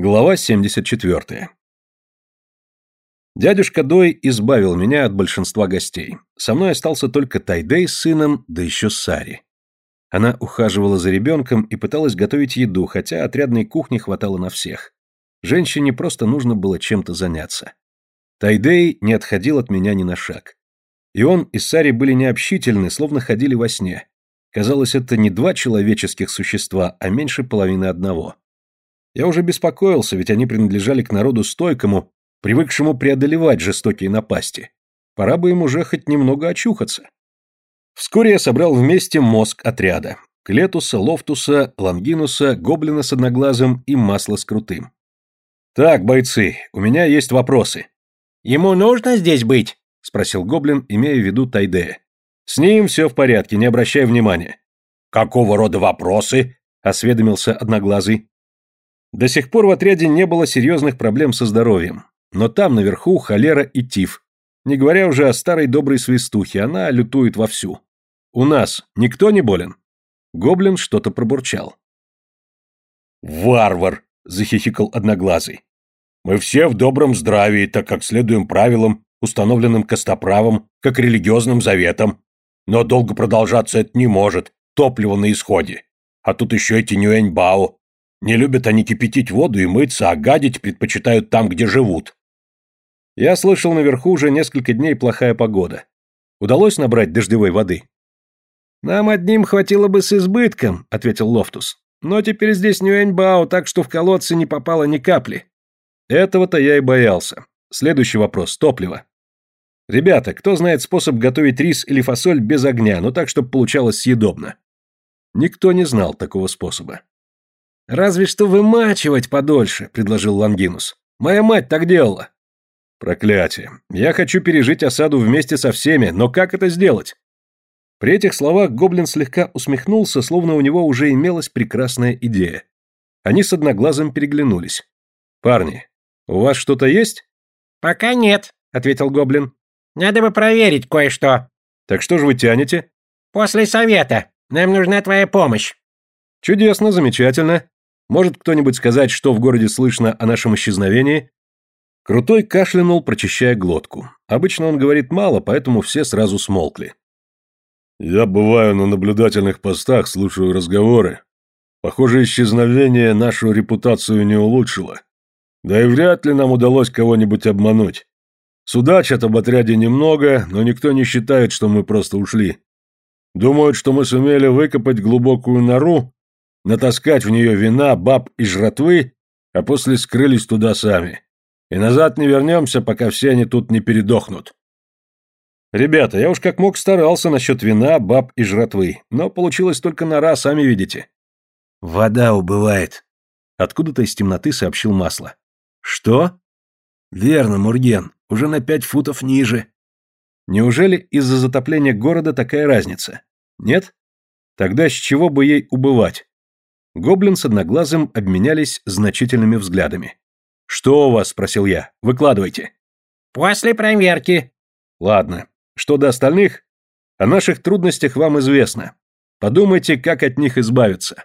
Глава 74. Дядюшка Дой избавил меня от большинства гостей. Со мной остался только Тайдей с сыном, да еще Сари. Она ухаживала за ребенком и пыталась готовить еду, хотя отрядной кухни хватало на всех. Женщине просто нужно было чем-то заняться. Тайдей не отходил от меня ни на шаг. И он, и Сари были необщительны, словно ходили во сне. Казалось, это не два человеческих существа, а меньше половины одного. Я уже беспокоился, ведь они принадлежали к народу стойкому, привыкшему преодолевать жестокие напасти. Пора бы им уже хоть немного очухаться. Вскоре я собрал вместе мозг отряда. Клетуса, Лофтуса, Лангинуса, Гоблина с одноглазым и Масло с крутым. «Так, бойцы, у меня есть вопросы». «Ему нужно здесь быть?» — спросил Гоблин, имея в виду Тайдея. «С ним все в порядке, не обращай внимания». «Какого рода вопросы?» — осведомился Одноглазый. До сих пор в отряде не было серьезных проблем со здоровьем, но там наверху холера и тиф, не говоря уже о старой доброй свистухе, она лютует вовсю. У нас никто не болен? Гоблин что-то пробурчал. «Варвар!» — захихикал Одноглазый. «Мы все в добром здравии, так как следуем правилам, установленным костоправом, как религиозным заветам. Но долго продолжаться это не может, топливо на исходе. А тут еще эти Нюэньбао, не любят они кипятить воду и мыться, а гадить предпочитают там, где живут. Я слышал, наверху уже несколько дней плохая погода. Удалось набрать дождевой воды? Нам одним хватило бы с избытком, ответил Лофтус. Но теперь здесь Нюэньбао, так что в колодцы не попало ни капли. Этого-то я и боялся. Следующий вопрос топливо. Ребята, кто знает способ готовить рис или фасоль без огня, но так, чтобы получалось съедобно? Никто не знал такого способа. «Разве что вымачивать подольше», — предложил Лангинус. «Моя мать так делала». «Проклятие. Я хочу пережить осаду вместе со всеми, но как это сделать?» При этих словах гоблин слегка усмехнулся, словно у него уже имелась прекрасная идея. Они с одноглазым переглянулись. «Парни, у вас что-то есть?» «Пока нет», — ответил гоблин. «Надо бы проверить кое-что». «Так что же вы тянете?» «После совета. Нам нужна твоя помощь». «Чудесно, замечательно. Может кто-нибудь сказать, что в городе слышно о нашем исчезновении? Крутой кашлянул, прочищая глотку. Обычно он говорит мало, поэтому все сразу смолкли. Я бываю на наблюдательных постах, слушаю разговоры. Похоже, исчезновение нашу репутацию не улучшило. Да и вряд ли нам удалось кого-нибудь обмануть. Судачат об отряде немного, но никто не считает, что мы просто ушли. Думают, что мы сумели выкопать глубокую нору натаскать в нее вина, баб и жратвы, а после скрылись туда сами. И назад не вернемся, пока все они тут не передохнут. Ребята, я уж как мог старался насчет вина, баб и жратвы, но получилось только нора, сами видите. Вода убывает. Откуда-то из темноты сообщил масло. Что? Верно, Мурген, уже на пять футов ниже. Неужели из-за затопления города такая разница? Нет? Тогда с чего бы ей убывать? Гоблин с одноглазым обменялись значительными взглядами. «Что у вас?» – спросил я. «Выкладывайте». «После проверки». «Ладно. Что до остальных? О наших трудностях вам известно. Подумайте, как от них избавиться».